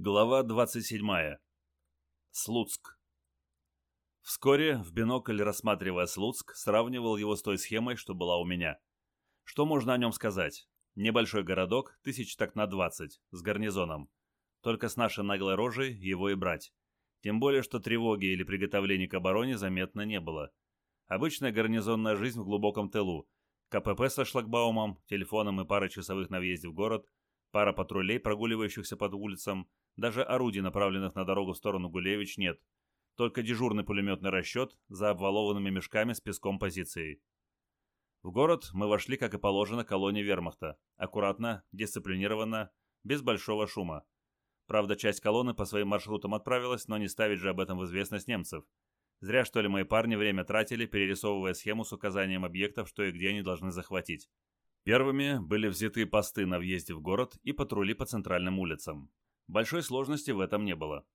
Глава 27. Слуцк. Вскоре, в бинокль рассматривая Слуцк, сравнивал его с той схемой, что была у меня. Что можно о нем сказать? Небольшой городок, тысяч так на 20, с гарнизоном. Только с нашей наглой рожей его и брать. Тем более, что тревоги или приготовлений к обороне заметно не было. Обычная гарнизонная жизнь в глубоком тылу. КПП со шлагбаумом, телефоном и парой часовых на въезде в город, пара патрулей, прогуливающихся под улицам, даже орудий, направленных на дорогу в сторону Гулевич, нет. Только дежурный пулеметный расчет за обвалованными мешками с песком позицией. В город мы вошли, как и положено, колонии вермахта. Аккуратно, дисциплинированно, без большого шума. Правда, часть колонны по своим маршрутам отправилась, но не ставить же об этом в известность немцев. Зря, что ли, мои парни время тратили, перерисовывая схему с указанием объектов, что и где они должны захватить. Первыми были взяты посты на въезде в город и патрули по центральным улицам. Большой сложности в этом не было.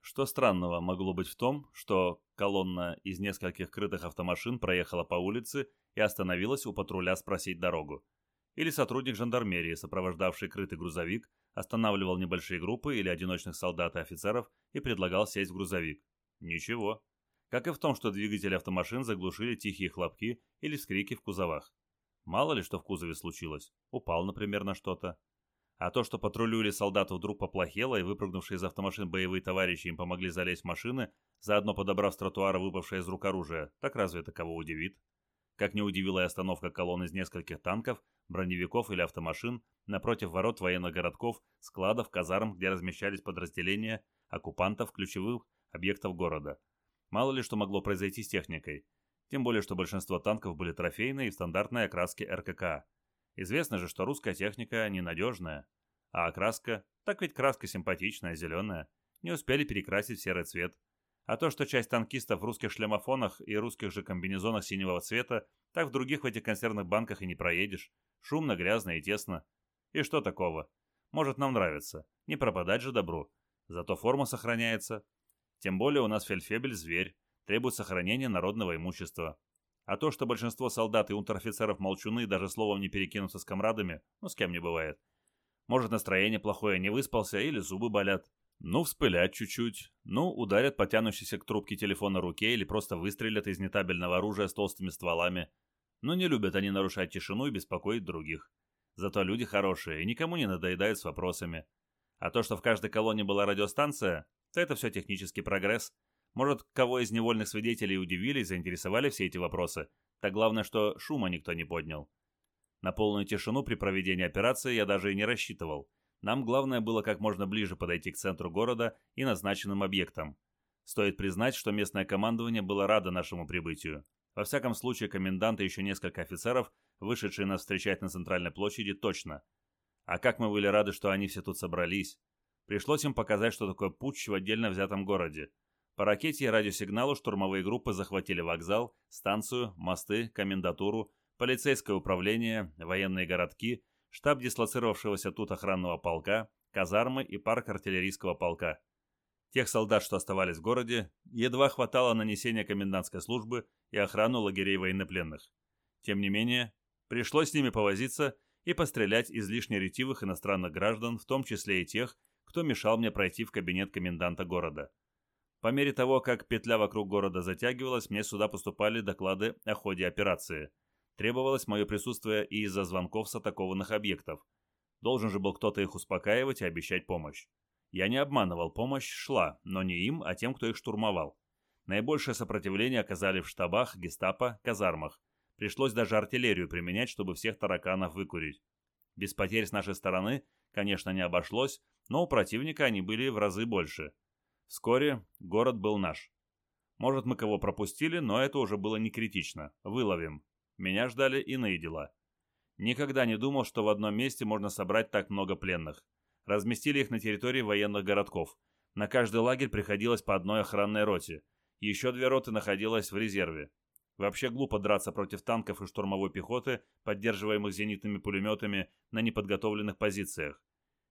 Что странного могло быть в том, что колонна из нескольких крытых автомашин проехала по улице и остановилась у патруля спросить дорогу. Или сотрудник жандармерии, сопровождавший крытый грузовик, останавливал небольшие группы или одиночных солдат и офицеров и предлагал сесть в грузовик. Ничего. Как и в том, что двигатели автомашин заглушили тихие хлопки или скрики в кузовах. Мало ли что в кузове случилось. Упал, например, на что-то. А то, что патрулю или солдату вдруг поплохело, и выпрыгнувшие из автомашин боевые товарищи им помогли залезть в машины, заодно подобрав с тротуара выпавшее из рук оружие, так разве это кого удивит? Как не удивила и остановка колонн из нескольких танков, броневиков или автомашин напротив ворот военных городков, складов, казарм, где размещались подразделения оккупантов ключевых объектов города. Мало ли что могло произойти с техникой. Тем более, что большинство танков были трофейные и в стандартной окраске РКК. Известно же, что русская техника ненадежная. А окраска, так ведь краска симпатичная, зеленая, не успели перекрасить серый цвет. А то, что часть танкистов в русских шлемофонах и русских же комбинезонах синего цвета, так в других в этих консервных банках и не проедешь. Шумно, грязно и тесно. И что такого? Может, нам нравится. Не пропадать же добру. Зато форма сохраняется. Тем более у нас фельдфебель – зверь, требует сохранения народного имущества. А то, что большинство солдат и унтер-офицеров молчуны даже словом не перекинутся с комрадами, ну с кем не бывает. Может, настроение плохое, не выспался или зубы болят. Ну, вспылят чуть-чуть. Ну, ударят потянувшийся к трубке телефона руке или просто выстрелят из нетабельного оружия с толстыми стволами. Но не любят они нарушать тишину и беспокоить других. Зато люди хорошие и никому не надоедают с вопросами. А то, что в каждой колонне была радиостанция, то это все технический прогресс – может, кого из невольных свидетелей удивили заинтересовали все эти вопросы, так главное, что шума никто не поднял. На полную тишину при проведении операции я даже и не рассчитывал. Нам главное было как можно ближе подойти к центру города и назначенным объектам. Стоит признать, что местное командование было радо нашему прибытию. Во всяком случае, комендант и еще несколько офицеров, вышедшие нас встречать на центральной площади, точно. А как мы были рады, что они все тут собрались. Пришлось им показать, что такое путч в отдельно взятом городе. По ракете и радиосигналу штурмовые группы захватили вокзал, станцию, мосты, комендатуру, полицейское управление, военные городки, штаб дислоцировавшегося тут охранного полка, казармы и парк артиллерийского полка. Тех солдат, что оставались в городе, едва хватало нанесения комендантской службы и охрану лагерей военнопленных. Тем не менее, пришлось с ними повозиться и пострелять излишне ретивых иностранных граждан, в том числе и тех, кто мешал мне пройти в кабинет коменданта города. По мере того, как петля вокруг города затягивалась, мне сюда поступали доклады о ходе операции. Требовалось мое присутствие и из-за звонков с атакованных объектов. Должен же был кто-то их успокаивать и обещать помощь. Я не обманывал, помощь шла, но не им, а тем, кто их штурмовал. Наибольшее сопротивление оказали в штабах, гестапо, казармах. Пришлось даже артиллерию применять, чтобы всех тараканов выкурить. Без потерь с нашей стороны, конечно, не обошлось, но у противника они были в разы больше – Вскоре город был наш. Может, мы кого пропустили, но это уже было не критично. Выловим. Меня ждали иные дела. Никогда не думал, что в одном месте можно собрать так много пленных. Разместили их на территории военных городков. На каждый лагерь приходилось по одной охранной роте. Еще две роты находилось в резерве. Вообще глупо драться против танков и штурмовой пехоты, поддерживаемых зенитными пулеметами на неподготовленных позициях.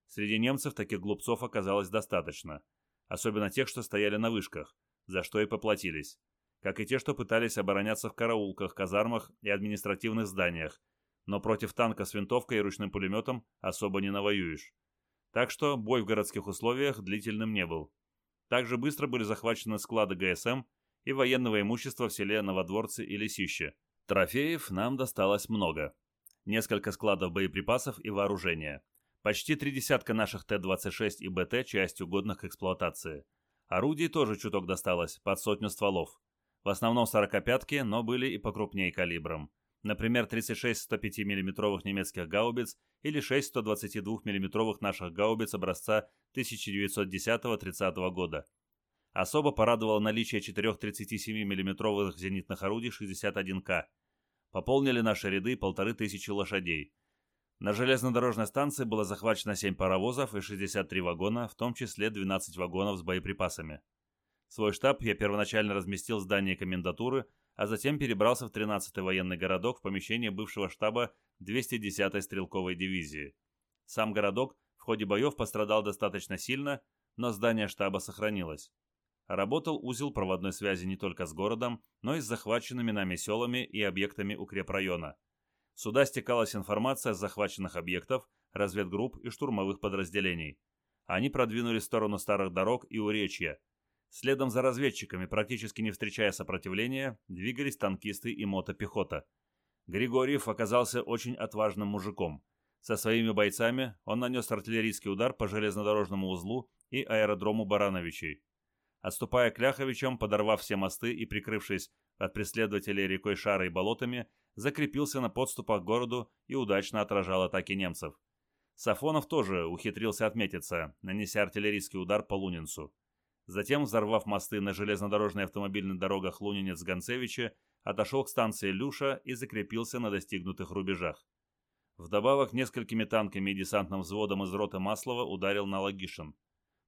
Среди немцев таких глупцов оказалось достаточно особенно тех, что стояли на вышках, за что и поплатились, как и те, что пытались обороняться в караулках, казармах и административных зданиях, но против танка с винтовкой и ручным пулеметом особо не навоюешь. Так что бой в городских условиях длительным не был. Также быстро были захвачены склады ГСМ и военного имущества в селе Новодворцы и Лисище. Трофеев нам досталось много. Несколько складов боеприпасов и вооружения. Почти три десятка наших Т-26 и БТ частью годных к эксплуатации. Орудий тоже чуток досталось, под сотню стволов. В основном сорокопятки, но были и покрупнее калибром. Например, 36 105 мм немецких гаубиц или 6 122 мм наших гаубиц образца 1910-30 года. Особо порадовало наличие четырех 37 мм зенитных орудий 61К. Пополнили наши ряды полторы тысячи лошадей. На железнодорожной станции было захвачено 7 паровозов и 63 вагона, в том числе 12 вагонов с боеприпасами. Свой штаб я первоначально разместил в здании комендатуры, а затем перебрался в 13-й военный городок в помещение бывшего штаба 210-й стрелковой дивизии. Сам городок в ходе боев пострадал достаточно сильно, но здание штаба сохранилось. Работал узел проводной связи не только с городом, но и с захваченными нами селами и объектами укрепрайона. Сюда стекалась информация с захваченных объектов, разведгрупп и штурмовых подразделений. Они продвинулись в сторону старых дорог и уречья, Следом за разведчиками, практически не встречая сопротивления, двигались танкисты и мотопехота. Григорьев оказался очень отважным мужиком. Со своими бойцами он нанес артиллерийский удар по железнодорожному узлу и аэродрому Барановичей. Отступая к Ляховичам, подорвав все мосты и прикрывшись от преследователей рекой Шара и болотами, закрепился на подступах к городу и удачно отражал атаки немцев. Сафонов тоже ухитрился отметиться, нанеся артиллерийский удар по Лунинцу. Затем, взорвав мосты на железнодорожной автомобильной дорогах Лунинец-Гонцевичи, отошел к станции Люша и закрепился на достигнутых рубежах. Вдобавок, несколькими танками и десантным взводом из роты Маслова ударил на Лагишин.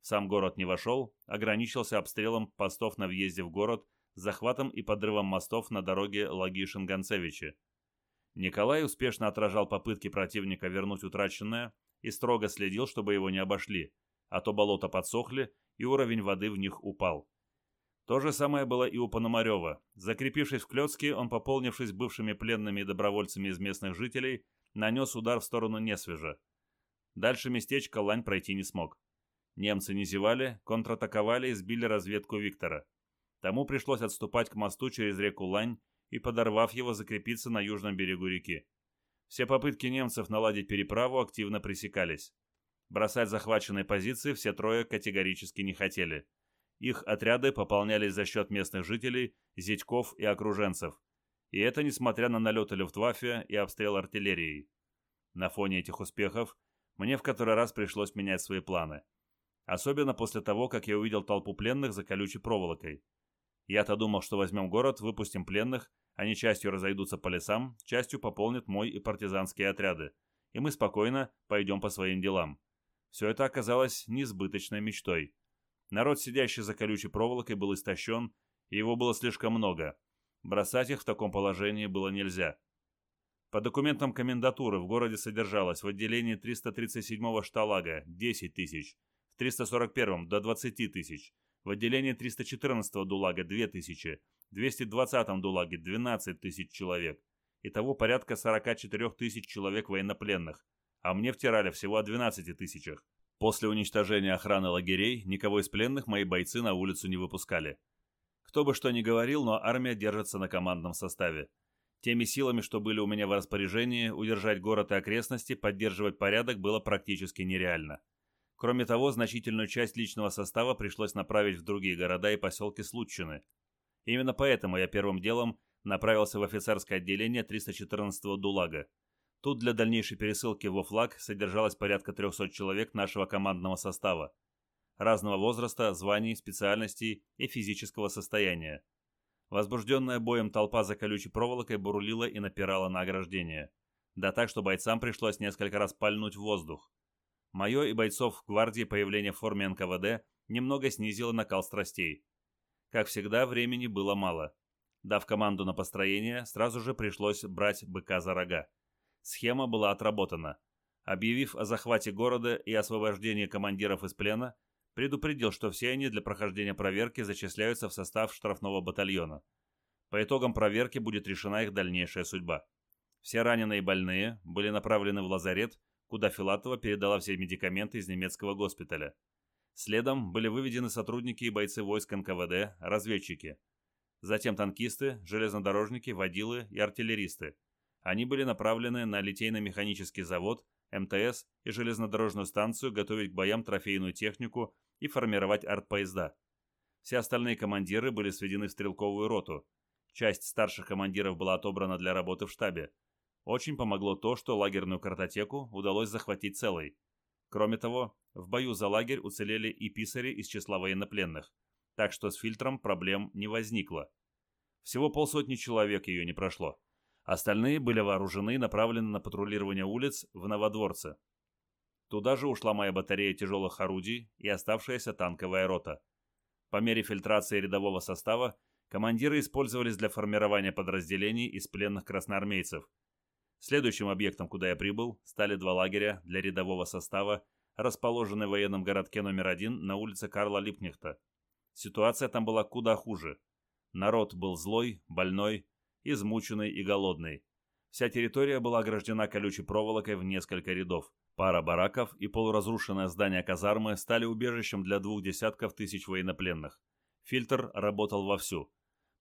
В сам город не вошел, ограничился обстрелом постов на въезде в город, захватом и подрывом мостов на дороге Лагишин-Гонцевичи. Николай успешно отражал попытки противника вернуть утраченное и строго следил, чтобы его не обошли, а то болота подсохли, и уровень воды в них упал. То же самое было и у Пономарева. Закрепившись в Клёцке, он, пополнившись бывшими пленными и добровольцами из местных жителей, нанес удар в сторону Несвежа. Дальше местечко Лань пройти не смог. Немцы не зевали, контратаковали и сбили разведку Виктора. Тому пришлось отступать к мосту через реку Лань и, подорвав его, закрепиться на южном берегу реки. Все попытки немцев наладить переправу активно пресекались. Бросать захваченные позиции все трое категорически не хотели. Их отряды пополнялись за счет местных жителей, зятьков и окруженцев. И это несмотря на налеты Люфтваффе и обстрел артиллерией. На фоне этих успехов мне в который раз пришлось менять свои планы. Особенно после того, как я увидел толпу пленных за колючей проволокой. Я-то думал, что возьмем город, выпустим пленных, они частью разойдутся по лесам, частью пополнят мой и партизанские отряды, и мы спокойно пойдем по своим делам. Все это оказалось несбыточной мечтой. Народ, сидящий за колючей проволокой, был истощен, и его было слишком много. Бросать их в таком положении было нельзя. По документам комендатуры в городе содержалось в отделении 337-го шталага 10 тысяч, в 341-м до 20 тысяч, в отделении 314-го дулага 2 тысячи, в 220-м дулаге 12 тысяч человек. Итого порядка 44 тысяч человек военнопленных, а мне втирали всего о 12 тысячах. После уничтожения охраны лагерей никого из пленных мои бойцы на улицу не выпускали. Кто бы что ни говорил, но армия держится на командном составе. Теми силами, что были у меня в распоряжении, удержать город и окрестности, поддерживать порядок было практически нереально. Кроме того, значительную часть личного состава пришлось направить в другие города и поселки Случины. Именно поэтому я первым делом направился в офицерское отделение 314-го ДУЛАГа. Тут для дальнейшей пересылки во флаг содержалось порядка 300 человек нашего командного состава, разного возраста, званий, специальностей и физического состояния. Возбужденная боем толпа за колючей проволокой бурлила и напирала на ограждение. Да так, что бойцам пришлось несколько раз пальнуть в воздух. Мое и бойцов гвардии появление в форме НКВД немного снизило накал страстей. Как всегда, времени было мало. Дав команду на построение, сразу же пришлось брать быка за рога. Схема была отработана. Объявив о захвате города и освобождении командиров из плена, предупредил, что все они для прохождения проверки зачисляются в состав штрафного батальона. По итогам проверки будет решена их дальнейшая судьба. Все раненые и больные были направлены в лазарет, куда Филатова передала все медикаменты из немецкого госпиталя. Следом были выведены сотрудники и бойцы войск НКВД, разведчики. Затем танкисты, железнодорожники, водилы и артиллеристы. Они были направлены на литейно-механический завод, МТС и железнодорожную станцию готовить к боям трофейную технику и формировать артпоезда. Все остальные командиры были сведены в стрелковую роту. Часть старших командиров была отобрана для работы в штабе. Очень помогло то, что лагерную картотеку удалось захватить целой. Кроме того, в бою за лагерь уцелели и писари из числа военнопленных, так что с фильтром проблем не возникло. Всего полсотни человек ее не прошло. Остальные были вооружены и направлены на патрулирование улиц в Новодворце. Туда же ушла моя батарея тяжелых орудий и оставшаяся танковая рота. По мере фильтрации рядового состава командиры использовались для формирования подразделений из пленных красноармейцев. Следующим объектом, куда я прибыл, стали два лагеря для рядового состава, расположенные в военном городке номер один на улице Карла Липнихта. Ситуация там была куда хуже. Народ был злой, больной, измученный и голодный. Вся территория была ограждена колючей проволокой в несколько рядов. Пара бараков и полуразрушенное здание казармы стали убежищем для двух десятков тысяч военнопленных. Фильтр работал вовсю.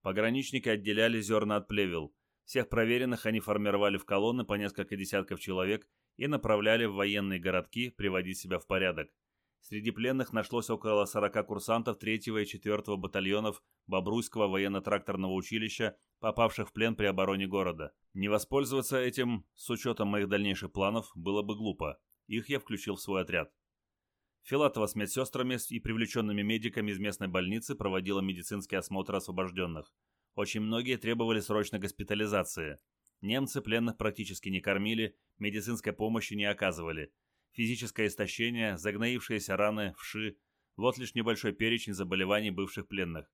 Пограничники отделяли зерна от плевел. Всех проверенных они формировали в колонны по несколько десятков человек и направляли в военные городки приводить себя в порядок. Среди пленных нашлось около 40 курсантов 3 и 4 батальонов Бобруйского военно-тракторного училища, попавших в плен при обороне города. Не воспользоваться этим, с учетом моих дальнейших планов, было бы глупо. Их я включил в свой отряд. Филатова с медсестрами и привлеченными медиками из местной больницы проводила медицинский осмотр освобожденных. Очень многие требовали срочной госпитализации. Немцы пленных практически не кормили, медицинской помощи не оказывали. Физическое истощение, загноившиеся раны, вши – вот лишь небольшой перечень заболеваний бывших пленных.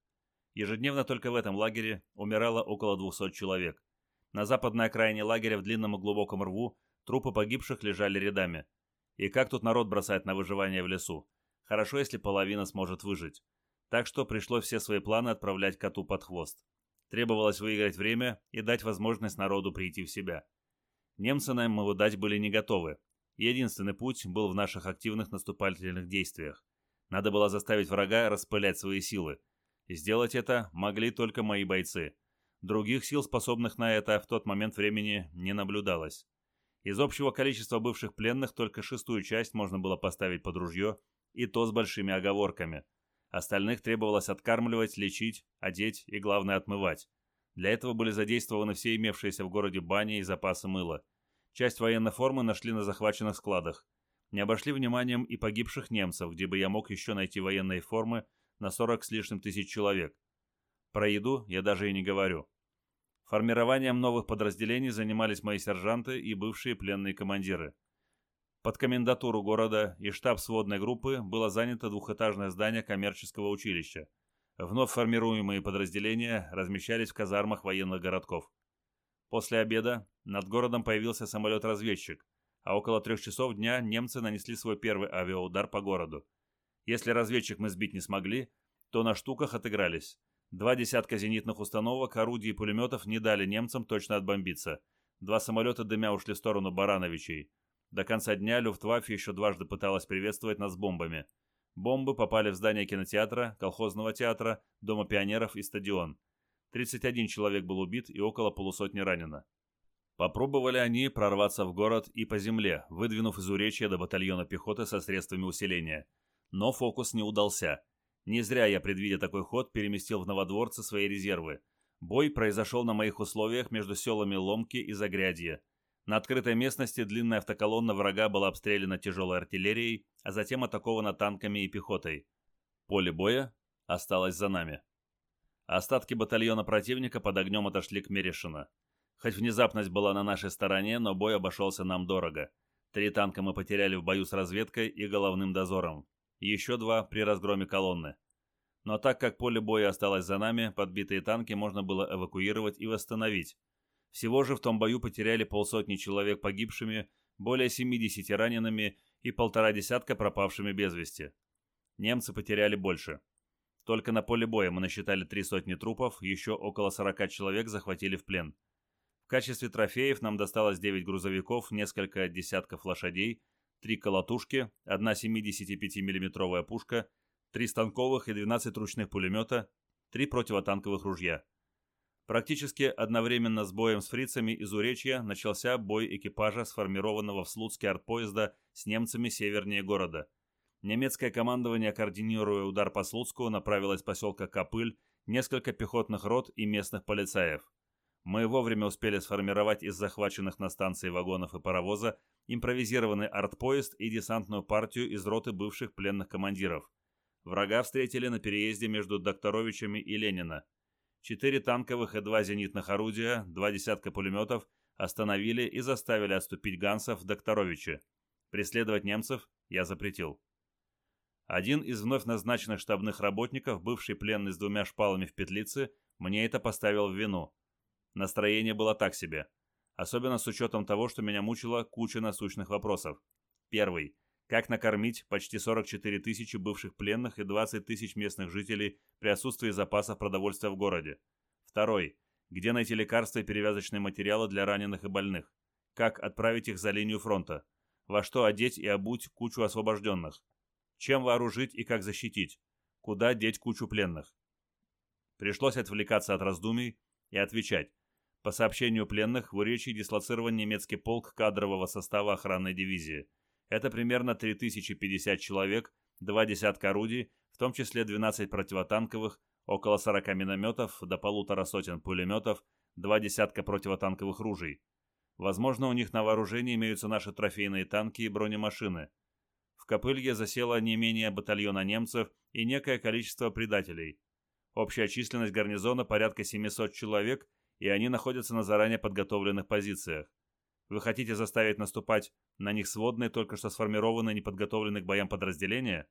Ежедневно только в этом лагере умирало около 200 человек. На западной окраине лагеря в длинном и глубоком рву трупы погибших лежали рядами. И как тут народ бросает на выживание в лесу? Хорошо, если половина сможет выжить. Так что пришлось все свои планы отправлять коту под хвост. Требовалось выиграть время и дать возможность народу прийти в себя. Немцы нам его дать были не готовы. Единственный путь был в наших активных наступательных действиях. Надо было заставить врага распылять свои силы, Сделать это могли только мои бойцы. Других сил, способных на это, в тот момент времени не наблюдалось. Из общего количества бывших пленных только шестую часть можно было поставить под ружье, и то с большими оговорками. Остальных требовалось откармливать, лечить, одеть и, главное, отмывать. Для этого были задействованы все имевшиеся в городе бани и запасы мыла. Часть военной формы нашли на захваченных складах. Не обошли вниманием и погибших немцев, где бы я мог еще найти военные формы, на 40 с лишним тысяч человек. Про еду я даже и не говорю. Формированием новых подразделений занимались мои сержанты и бывшие пленные командиры. Под комендатуру города и штаб сводной группы было занято двухэтажное здание коммерческого училища. Вновь формируемые подразделения размещались в казармах военных городков. После обеда над городом появился самолет-разведчик, а около трех часов дня немцы нанесли свой первый авиаудар по городу. Если разведчик мы сбить не смогли, то на штуках отыгрались. Два десятка зенитных установок, орудий и пулеметов не дали немцам точно отбомбиться. Два самолета дымя ушли в сторону Барановичей. До конца дня Люфтваффе еще дважды пыталась приветствовать нас бомбами. Бомбы попали в здание кинотеатра, колхозного театра, Дома пионеров и стадион. 31 человек был убит и около полусотни ранено. Попробовали они прорваться в город и по земле, выдвинув из Уречья до батальона пехоты со средствами усиления – но фокус не удался. Не зря я, предвидя такой ход, переместил в Новодворце свои резервы. Бой произошел на моих условиях между селами Ломки и Загрядье. На открытой местности длинная автоколонна врага была обстреляна тяжелой артиллерией, а затем атакована танками и пехотой. Поле боя осталось за нами. Остатки батальона противника под огнем отошли к Мерешино. Хоть внезапность была на нашей стороне, но бой обошелся нам дорого. Три танка мы потеряли в бою с разведкой и головным дозором еще два при разгроме колонны. Но так как поле боя осталось за нами, подбитые танки можно было эвакуировать и восстановить. Всего же в том бою потеряли полсотни человек погибшими, более 70 ранеными и полтора десятка пропавшими без вести. Немцы потеряли больше. Только на поле боя мы насчитали три сотни трупов, еще около 40 человек захватили в плен. В качестве трофеев нам досталось 9 грузовиков, несколько десятков лошадей, три колотушки, одна 75 миллиметровая пушка, три станковых и 12 ручных пулемета, три противотанковых ружья. Практически одновременно с боем с фрицами из Уречья начался бой экипажа сформированного в Слуцке артпоезда с немцами севернее города. Немецкое командование, координируя удар по Слуцку, направилось с поселка Копыль, несколько пехотных рот и местных полицаев. Мы вовремя успели сформировать из захваченных на станции вагонов и паровоза импровизированный артпоезд и десантную партию из роты бывших пленных командиров. Врага встретили на переезде между Докторовичами и Ленина. Четыре танковых и два зенитных орудия, два десятка пулеметов остановили и заставили отступить Гансов в Докторовичи. Преследовать немцев я запретил. Один из вновь назначенных штабных работников, бывший пленный с двумя шпалами в петлице, мне это поставил в вину. Настроение было так себе. Особенно с учетом того, что меня мучила куча насущных вопросов. Первый. Как накормить почти 44 тысячи бывших пленных и 20 тысяч местных жителей при отсутствии запасов продовольствия в городе? Второй. Где найти лекарства и перевязочные материалы для раненых и больных? Как отправить их за линию фронта? Во что одеть и обуть кучу освобожденных? Чем вооружить и как защитить? Куда деть кучу пленных? Пришлось отвлекаться от раздумий и отвечать. По сообщению пленных, в Уречье дислоцирован немецкий полк кадрового состава охранной дивизии. Это примерно 3050 человек, два десятка орудий, в том числе 12 противотанковых, около 40 минометов, до полутора сотен пулеметов, два десятка противотанковых ружей. Возможно, у них на вооружении имеются наши трофейные танки и бронемашины – в Копылье засело не менее батальона немцев и некое количество предателей. Общая численность гарнизона порядка 700 человек, и они находятся на заранее подготовленных позициях. Вы хотите заставить наступать на них сводные, только что сформированные, неподготовленные к боям подразделения?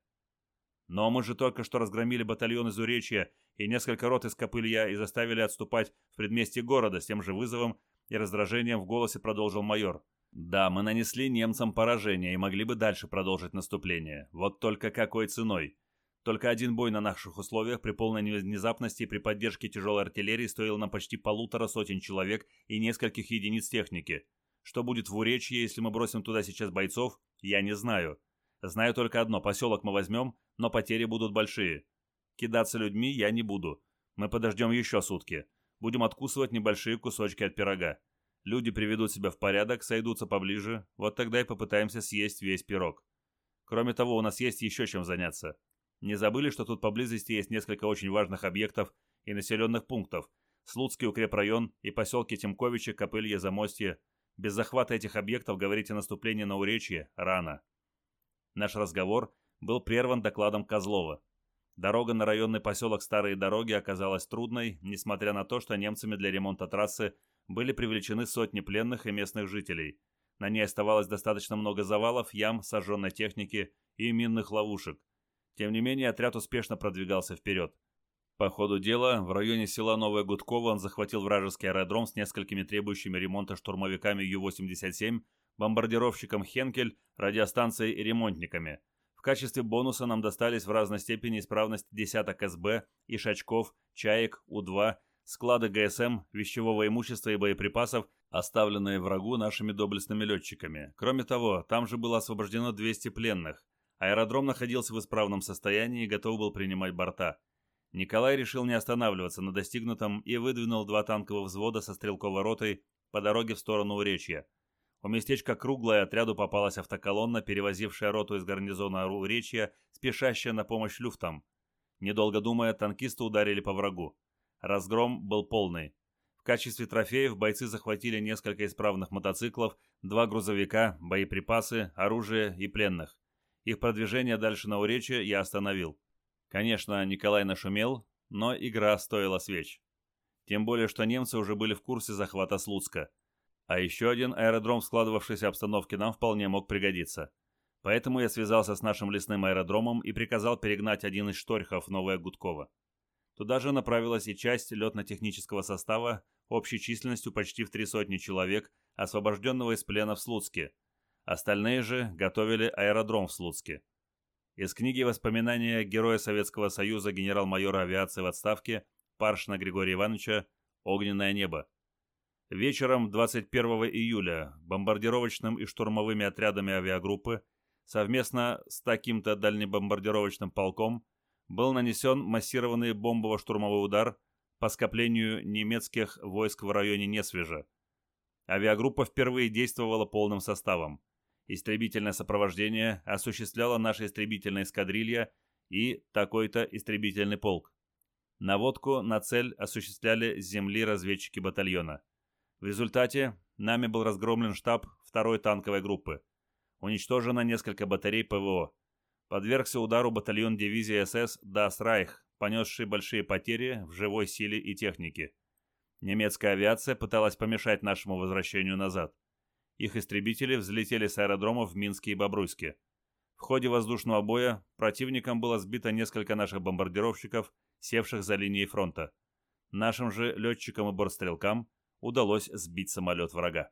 Но мы же только что разгромили батальон из Уречья и несколько рот из Копылья и заставили отступать в предместье города с тем же вызовом и раздражением в голосе продолжил майор. Да, мы нанесли немцам поражение и могли бы дальше продолжить наступление. Вот только какой ценой? Только один бой на наших условиях при полной внезапности и при поддержке тяжелой артиллерии стоил нам почти полутора сотен человек и нескольких единиц техники. Что будет в Уречье, если мы бросим туда сейчас бойцов, я не знаю. Знаю только одно, поселок мы возьмем, но потери будут большие. Кидаться людьми я не буду. Мы подождем еще сутки. Будем откусывать небольшие кусочки от пирога. Люди приведут себя в порядок, сойдутся поближе, вот тогда и попытаемся съесть весь пирог. Кроме того, у нас есть еще чем заняться. Не забыли, что тут поблизости есть несколько очень важных объектов и населенных пунктов. Слуцкий укрепрайон и поселки Тимковичи, Копылье, Замостье. Без захвата этих объектов говорить о наступлении на Уречье рано. Наш разговор был прерван докладом Козлова. Дорога на районный поселок Старые Дороги оказалась трудной, несмотря на то, что немцами для ремонта трассы были привлечены сотни пленных и местных жителей. На ней оставалось достаточно много завалов, ям, сожженной техники и минных ловушек. Тем не менее, отряд успешно продвигался вперед. По ходу дела, в районе села Новая Гудкова он захватил вражеский аэродром с несколькими требующими ремонта штурмовиками Ю-87, бомбардировщиком «Хенкель», радиостанцией и ремонтниками. В качестве бонуса нам достались в разной степени исправность десяток СБ, Ишачков, Чаек, У-2 склады ГСМ, вещевого имущества и боеприпасов, оставленные врагу нашими доблестными летчиками. Кроме того, там же было освобождено 200 пленных. Аэродром находился в исправном состоянии и готов был принимать борта. Николай решил не останавливаться на достигнутом и выдвинул два танковых взвода со стрелковой ротой по дороге в сторону Уречья. У местечка Круглое отряду попалась автоколонна, перевозившая роту из гарнизона Уречья, спешащая на помощь люфтам. Недолго думая, танкисты ударили по врагу. Разгром был полный. В качестве трофеев бойцы захватили несколько исправных мотоциклов, два грузовика, боеприпасы, оружие и пленных. Их продвижение дальше на Уречье я остановил. Конечно, Николай нашумел, но игра стоила свеч. Тем более, что немцы уже были в курсе захвата Слуцка. А еще один аэродром в складывавшейся обстановке нам вполне мог пригодиться. Поэтому я связался с нашим лесным аэродромом и приказал перегнать один из шторхов Новое Гудково. Туда же направилась и часть летно-технического состава общей численностью почти в три сотни человек, освобожденного из плена в Слуцке. Остальные же готовили аэродром в Слуцке. Из книги «Воспоминания Героя Советского Союза генерал-майора авиации в отставке Паршина Григория Ивановича «Огненное небо». Вечером 21 июля бомбардировочным и штурмовыми отрядами авиагруппы совместно с таким-то дальнебомбардировочным полком был нанесен массированный бомбово-штурмовой удар по скоплению немецких войск в районе Несвежа. Авиагруппа впервые действовала полным составом. Истребительное сопровождение осуществляла наша истребительная эскадрилья и такой-то истребительный полк. Наводку на цель осуществляли с земли разведчики батальона. В результате нами был разгромлен штаб второй танковой группы. Уничтожено несколько батарей ПВО. Подвергся удару батальон дивизии СС «Дас Райх», понесший большие потери в живой силе и технике. Немецкая авиация пыталась помешать нашему возвращению назад. Их истребители взлетели с аэродромов в Минске и Бобруйске. В ходе воздушного боя противником было сбито несколько наших бомбардировщиков, севших за линией фронта. Нашим же летчикам и бортстрелкам удалось сбить самолет врага.